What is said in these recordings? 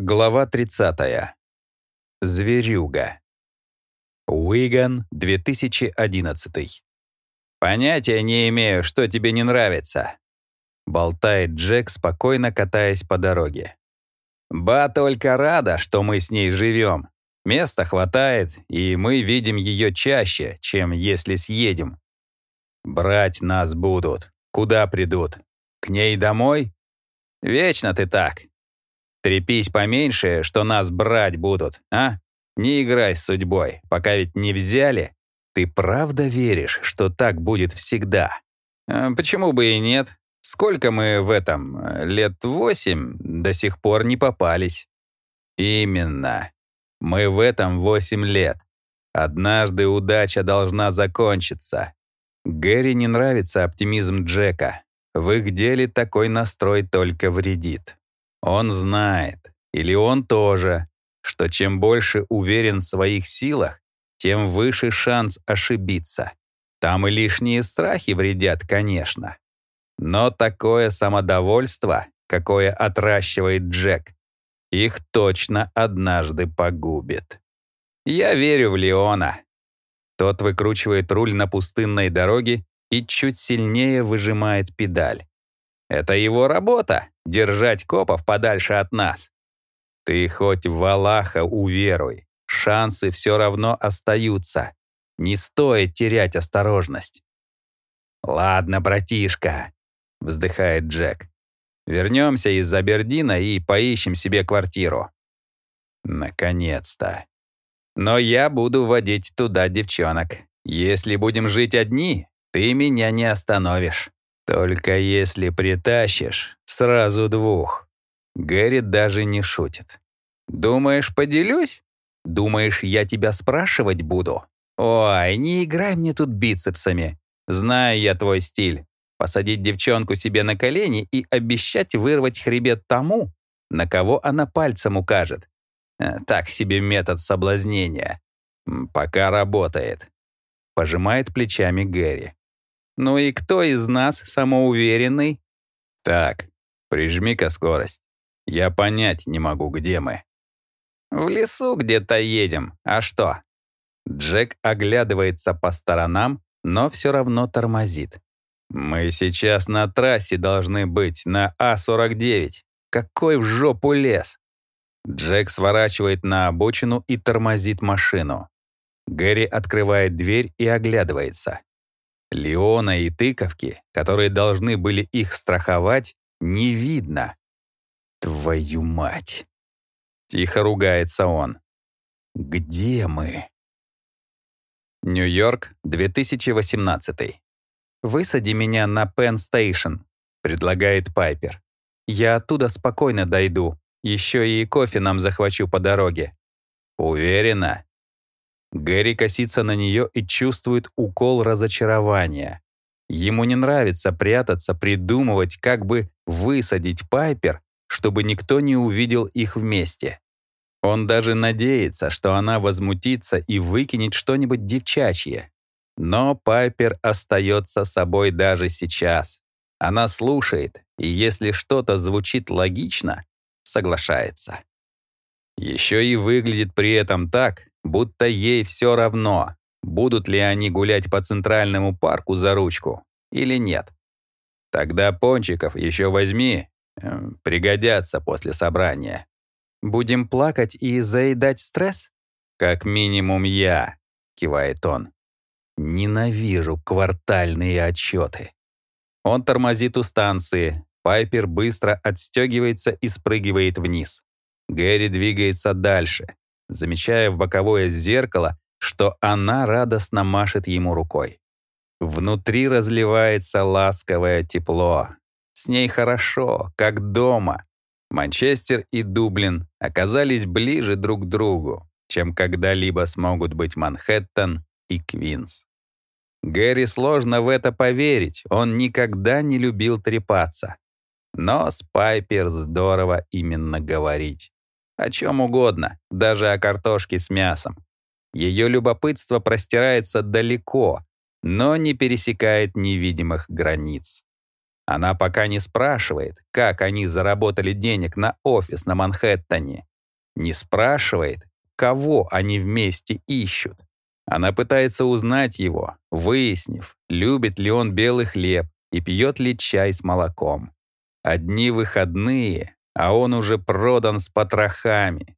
Глава 30. Зверюга. Уиган, 2011. «Понятия не имею, что тебе не нравится», — болтает Джек, спокойно катаясь по дороге. «Ба только рада, что мы с ней живем. Места хватает, и мы видим ее чаще, чем если съедем. Брать нас будут. Куда придут? К ней домой? Вечно ты так. Трепись поменьше, что нас брать будут, а? Не играй с судьбой, пока ведь не взяли. Ты правда веришь, что так будет всегда? А почему бы и нет? Сколько мы в этом? Лет восемь до сих пор не попались. Именно. Мы в этом восемь лет. Однажды удача должна закончиться. Гэри не нравится оптимизм Джека. В их деле такой настрой только вредит. Он знает, или он тоже, что чем больше уверен в своих силах, тем выше шанс ошибиться. Там и лишние страхи вредят, конечно. Но такое самодовольство, какое отращивает Джек, их точно однажды погубит. Я верю в Леона. Тот выкручивает руль на пустынной дороге и чуть сильнее выжимает педаль. Это его работа — держать копов подальше от нас. Ты хоть в Аллаха уверуй, шансы все равно остаются. Не стоит терять осторожность. «Ладно, братишка», — вздыхает Джек. «Вернемся из Абердина и поищем себе квартиру». Наконец-то. Но я буду водить туда девчонок. Если будем жить одни, ты меня не остановишь. Только если притащишь сразу двух. Гэри даже не шутит. Думаешь, поделюсь? Думаешь, я тебя спрашивать буду? Ой, не играй мне тут бицепсами. Знаю я твой стиль. Посадить девчонку себе на колени и обещать вырвать хребет тому, на кого она пальцем укажет. Э, так себе метод соблазнения. Пока работает. Пожимает плечами Гэри. Ну и кто из нас самоуверенный? Так, прижми-ка скорость. Я понять не могу, где мы. В лесу где-то едем. А что? Джек оглядывается по сторонам, но все равно тормозит. Мы сейчас на трассе должны быть, на А-49. Какой в жопу лес? Джек сворачивает на обочину и тормозит машину. Гэри открывает дверь и оглядывается. Леона и тыковки, которые должны были их страховать, не видно. Твою мать! Тихо ругается он. Где мы? Нью-Йорк, 2018. «Высади меня на Пен Стейшн», — предлагает Пайпер. «Я оттуда спокойно дойду. Еще и кофе нам захвачу по дороге». «Уверена?» Гэри косится на нее и чувствует укол разочарования. Ему не нравится прятаться, придумывать, как бы высадить Пайпер, чтобы никто не увидел их вместе. Он даже надеется, что она возмутится и выкинет что-нибудь девчачье. Но Пайпер остается собой даже сейчас. Она слушает, и если что-то звучит логично, соглашается. Еще и выглядит при этом так, будто ей все равно, будут ли они гулять по Центральному парку за ручку или нет. Тогда пончиков еще возьми, э, пригодятся после собрания. «Будем плакать и заедать стресс?» «Как минимум я», — кивает он. «Ненавижу квартальные отчеты». Он тормозит у станции. Пайпер быстро отстегивается и спрыгивает вниз. Гэри двигается дальше замечая в боковое зеркало, что она радостно машет ему рукой. Внутри разливается ласковое тепло. С ней хорошо, как дома. Манчестер и Дублин оказались ближе друг к другу, чем когда-либо смогут быть Манхэттен и Квинс. Гэри сложно в это поверить, он никогда не любил трепаться. Но с Пайпер здорово именно говорить. О чем угодно, даже о картошке с мясом. Ее любопытство простирается далеко, но не пересекает невидимых границ. Она пока не спрашивает, как они заработали денег на офис на Манхэттене. Не спрашивает, кого они вместе ищут. Она пытается узнать его, выяснив, любит ли он белый хлеб и пьет ли чай с молоком. Одни выходные, а он уже продан с потрохами.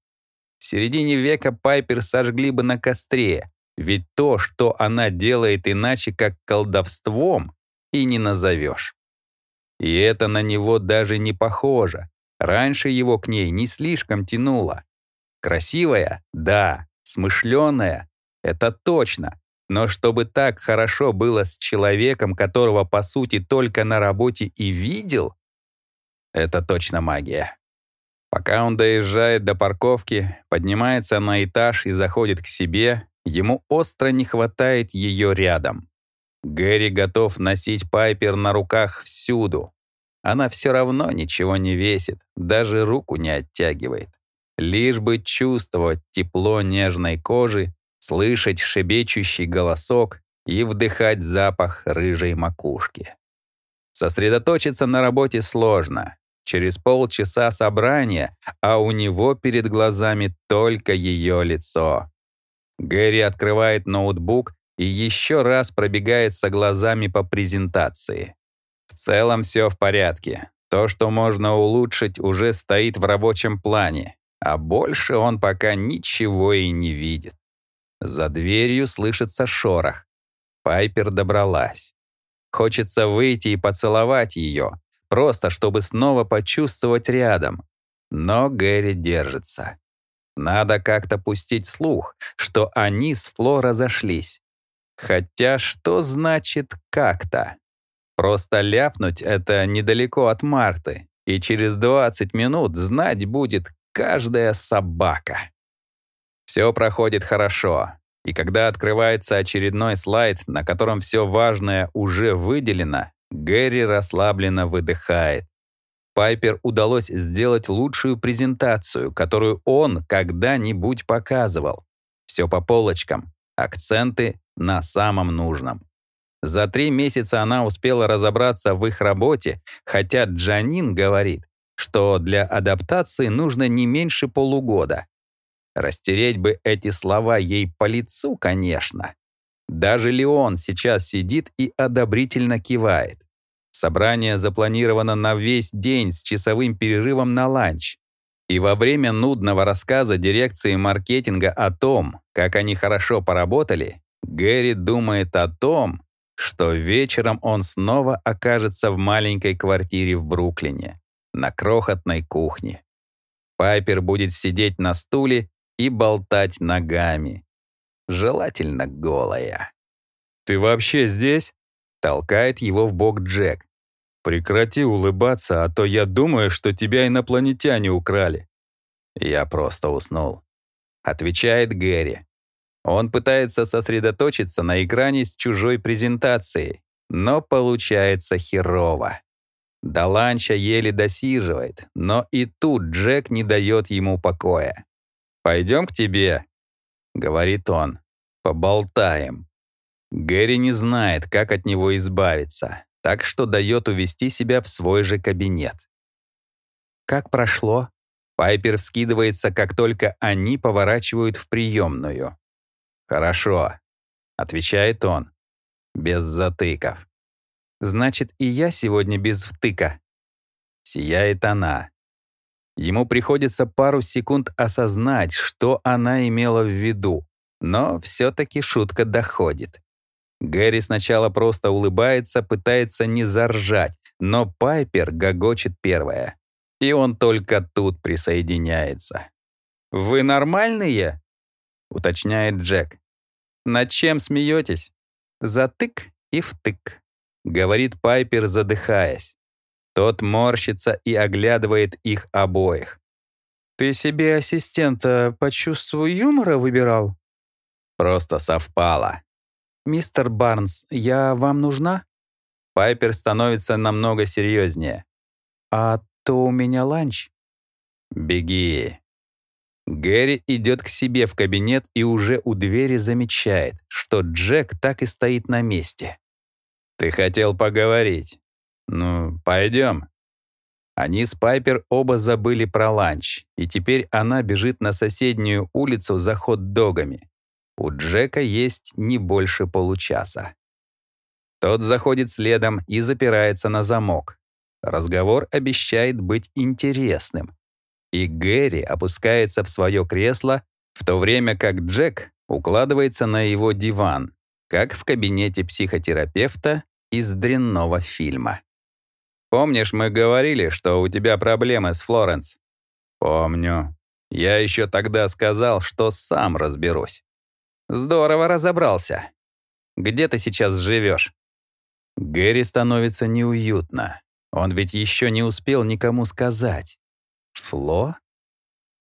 В середине века Пайпер сожгли бы на костре, ведь то, что она делает иначе, как колдовством, и не назовешь. И это на него даже не похоже. Раньше его к ней не слишком тянуло. Красивая? Да. Смышленая? Это точно. Но чтобы так хорошо было с человеком, которого, по сути, только на работе и видел, это точно магия. Пока он доезжает до парковки, поднимается на этаж и заходит к себе, ему остро не хватает ее рядом. Гэри готов носить Пайпер на руках всюду. Она все равно ничего не весит, даже руку не оттягивает. Лишь бы чувствовать тепло нежной кожи, слышать шебечущий голосок и вдыхать запах рыжей макушки. Сосредоточиться на работе сложно. Через полчаса собрания, а у него перед глазами только ее лицо. Гэри открывает ноутбук и еще раз пробегается глазами по презентации. В целом все в порядке. То, что можно улучшить, уже стоит в рабочем плане, а больше он пока ничего и не видит. За дверью слышится шорох. Пайпер добралась. Хочется выйти и поцеловать ее, просто чтобы снова почувствовать рядом. Но Гэри держится. Надо как-то пустить слух, что они с Фло разошлись. Хотя что значит «как-то»? Просто ляпнуть это недалеко от Марты, и через 20 минут знать будет каждая собака. Все проходит хорошо, и когда открывается очередной слайд, на котором все важное уже выделено, Гэри расслабленно выдыхает. Пайпер удалось сделать лучшую презентацию, которую он когда-нибудь показывал. Все по полочкам, акценты на самом нужном. За три месяца она успела разобраться в их работе, хотя Джанин говорит, что для адаптации нужно не меньше полугода. Растереть бы эти слова ей по лицу, конечно. Даже Леон сейчас сидит и одобрительно кивает. Собрание запланировано на весь день с часовым перерывом на ланч. И во время нудного рассказа дирекции маркетинга о том, как они хорошо поработали, Гэри думает о том, что вечером он снова окажется в маленькой квартире в Бруклине, на крохотной кухне. Пайпер будет сидеть на стуле и болтать ногами желательно голая. «Ты вообще здесь?» — толкает его в бок Джек. «Прекрати улыбаться, а то я думаю, что тебя инопланетяне украли». «Я просто уснул», — отвечает Гэри. Он пытается сосредоточиться на экране с чужой презентацией, но получается херово. До еле досиживает, но и тут Джек не дает ему покоя. «Пойдем к тебе», — говорит он. «Поболтаем». Гэри не знает, как от него избавиться, так что дает увести себя в свой же кабинет. «Как прошло?» Пайпер вскидывается, как только они поворачивают в приемную. «Хорошо», — отвечает он, без затыков. «Значит, и я сегодня без втыка?» Сияет она. Ему приходится пару секунд осознать, что она имела в виду, но все-таки шутка доходит. Гэри сначала просто улыбается, пытается не заржать, но Пайпер гогочет первая. И он только тут присоединяется. «Вы нормальные?» — уточняет Джек. «Над чем смеетесь?» «Затык и втык», — говорит Пайпер, задыхаясь. Тот морщится и оглядывает их обоих. «Ты себе ассистента по чувству юмора выбирал?» Просто совпало. «Мистер Барнс, я вам нужна?» Пайпер становится намного серьезнее. «А то у меня ланч». «Беги». Гэри идет к себе в кабинет и уже у двери замечает, что Джек так и стоит на месте. «Ты хотел поговорить?» «Ну, пойдем». Они с Пайпер оба забыли про ланч, и теперь она бежит на соседнюю улицу за хот-догами. У Джека есть не больше получаса. Тот заходит следом и запирается на замок. Разговор обещает быть интересным. И Гэри опускается в свое кресло, в то время как Джек укладывается на его диван, как в кабинете психотерапевта из дрянного фильма. «Помнишь, мы говорили, что у тебя проблемы с Флоренс?» «Помню. Я еще тогда сказал, что сам разберусь». «Здорово разобрался. Где ты сейчас живешь?» Гэри становится неуютно. Он ведь еще не успел никому сказать. Фло?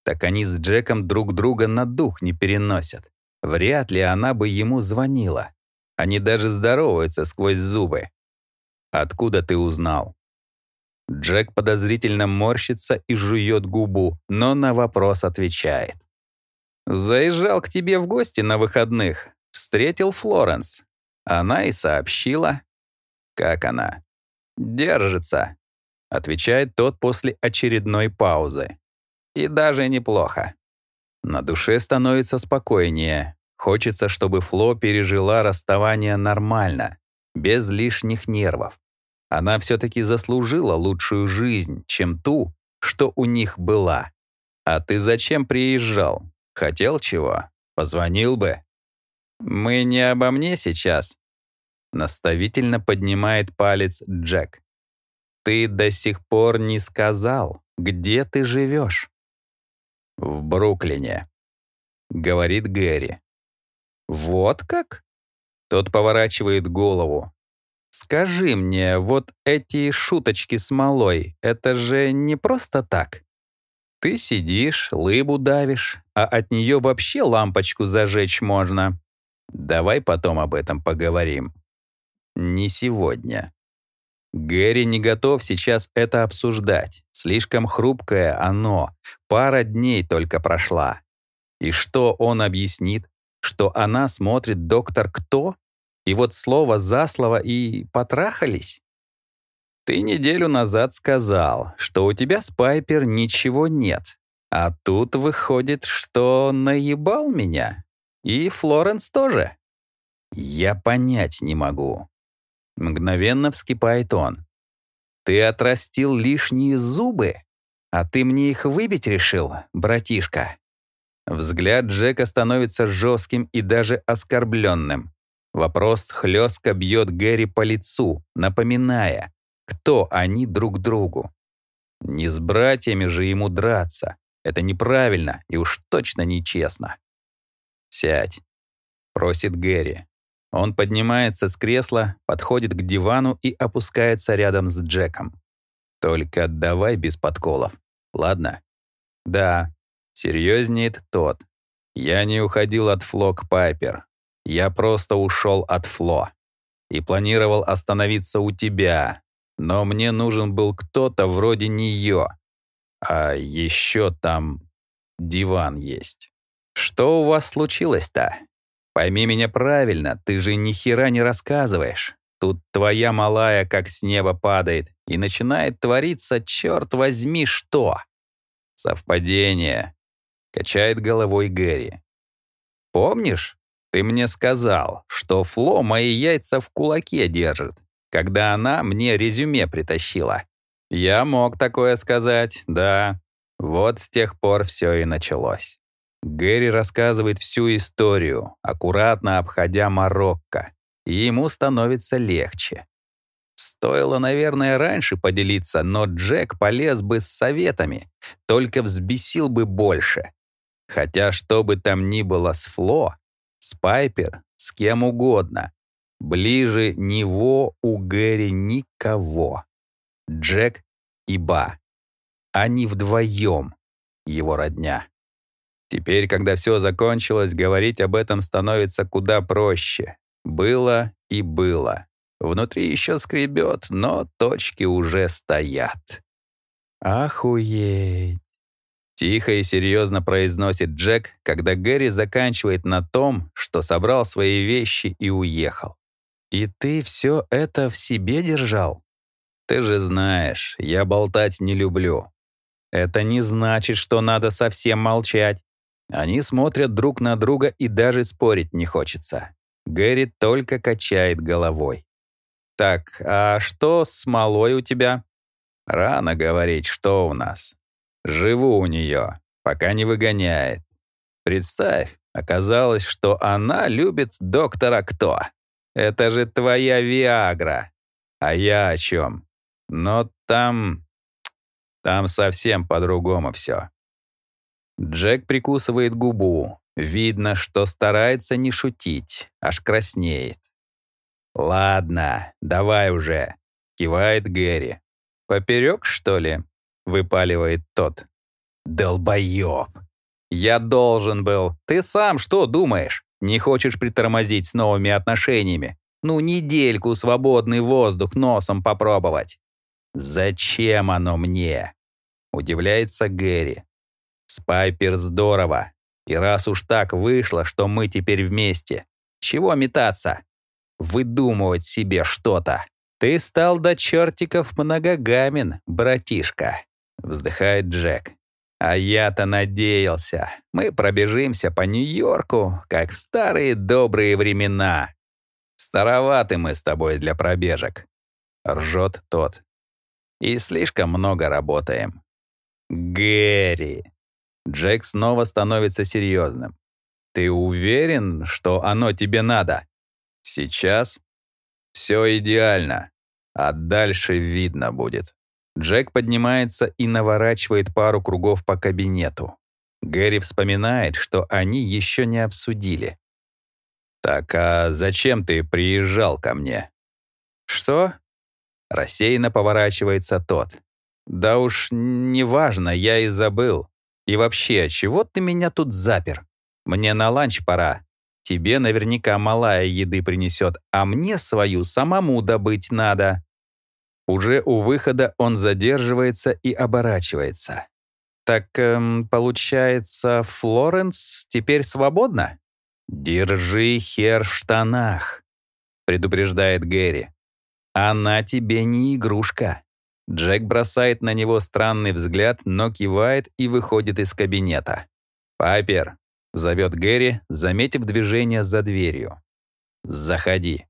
Так они с Джеком друг друга на дух не переносят. Вряд ли она бы ему звонила. Они даже здороваются сквозь зубы. «Откуда ты узнал?» Джек подозрительно морщится и жует губу, но на вопрос отвечает. «Заезжал к тебе в гости на выходных. Встретил Флоренс. Она и сообщила. Как она?» «Держится», — отвечает тот после очередной паузы. «И даже неплохо». На душе становится спокойнее. Хочется, чтобы Фло пережила расставание нормально, без лишних нервов. Она все-таки заслужила лучшую жизнь, чем ту, что у них была. А ты зачем приезжал? Хотел чего? Позвонил бы. Мы не обо мне сейчас, Наставительно поднимает палец Джек. «Ты до сих пор не сказал, где ты живешь?» «В Бруклине», — говорит Гэри. «Вот как?» Тот поворачивает голову. «Скажи мне, вот эти шуточки с малой, это же не просто так. Ты сидишь, лыбу давишь, а от нее вообще лампочку зажечь можно. Давай потом об этом поговорим. Не сегодня. Гэри не готов сейчас это обсуждать. Слишком хрупкое оно. Пара дней только прошла. И что он объяснит? Что она смотрит «Доктор кто?» И вот слово за слово и потрахались? Ты неделю назад сказал, что у тебя с Пайпер ничего нет. А тут выходит, что наебал меня. И Флоренс тоже. Я понять не могу. Мгновенно вскипает он. «Ты отрастил лишние зубы? А ты мне их выбить решил, братишка?» Взгляд Джека становится жестким и даже оскорбленным. Вопрос хлестко бьет Гэри по лицу, напоминая, кто они друг другу. Не с братьями же ему драться. Это неправильно и уж точно нечестно. «Сядь», — просит Гэри. Он поднимается с кресла, подходит к дивану и опускается рядом с Джеком. «Только давай без подколов, ладно?» «Да», — серьезнеет тот. «Я не уходил от Фло к Пайпер. Я просто ушел от Фло. И планировал остановиться у тебя. Но мне нужен был кто-то вроде нее. А еще там диван есть. Что у вас случилось-то?» Пойми меня правильно, ты же ни хера не рассказываешь. Тут твоя малая как с неба падает, и начинает твориться, черт возьми, что. Совпадение. Качает головой Гэри. Помнишь, ты мне сказал, что Фло мои яйца в кулаке держит, когда она мне резюме притащила. Я мог такое сказать, да. Вот с тех пор все и началось. Гэри рассказывает всю историю, аккуратно обходя Марокко, и ему становится легче. Стоило, наверное, раньше поделиться, но Джек полез бы с советами, только взбесил бы больше. Хотя что бы там ни было с Фло, Пайпер, с кем угодно, ближе него у Гэри никого. Джек и Ба. Они вдвоем, его родня. Теперь, когда все закончилось, говорить об этом становится куда проще. Было и было. Внутри еще скребет, но точки уже стоят. «Охуеть!» Тихо и серьезно произносит Джек, когда Гэри заканчивает на том, что собрал свои вещи и уехал. «И ты все это в себе держал?» Ты же знаешь, я болтать не люблю. Это не значит, что надо совсем молчать. Они смотрят друг на друга и даже спорить не хочется. Гэри только качает головой. «Так, а что с малой у тебя?» «Рано говорить, что у нас. Живу у нее, пока не выгоняет. Представь, оказалось, что она любит доктора Кто. Это же твоя Виагра. А я о чем? Но там... Там совсем по-другому все. Джек прикусывает губу. Видно, что старается не шутить, аж краснеет. «Ладно, давай уже», — кивает Гэри. «Поперек, что ли?» — выпаливает тот. «Долбоёб! Я должен был. Ты сам что думаешь? Не хочешь притормозить с новыми отношениями? Ну, недельку свободный воздух носом попробовать. Зачем оно мне? Удивляется Гэри. С Пайпер здорово. И раз уж так вышло, что мы теперь вместе, чего метаться? Выдумывать себе что-то. Ты стал до чертиков многогамен, братишка, вздыхает Джек. А я-то надеялся, мы пробежимся по Нью-Йорку, как в старые добрые времена. Староваты мы с тобой для пробежек. Ржет тот. И слишком много работаем. Гэри. Джек снова становится серьезным. Ты уверен, что оно тебе надо? Сейчас? Все идеально. А дальше видно будет. Джек поднимается и наворачивает пару кругов по кабинету. Гэри вспоминает, что они еще не обсудили. «Так а зачем ты приезжал ко мне?» «Что?» Рассеянно поворачивается тот. «Да уж, неважно, я и забыл. И вообще, чего ты меня тут запер? Мне на ланч пора. Тебе наверняка малая еды принесет, а мне свою самому добыть надо». Уже у выхода он задерживается и оборачивается. «Так, эм, получается, Флоренс теперь свободна?» «Держи хер в штанах», — предупреждает Гэри. «Она тебе не игрушка». Джек бросает на него странный взгляд, но кивает и выходит из кабинета. «Пайпер», — зовет Гэри, заметив движение за дверью. «Заходи».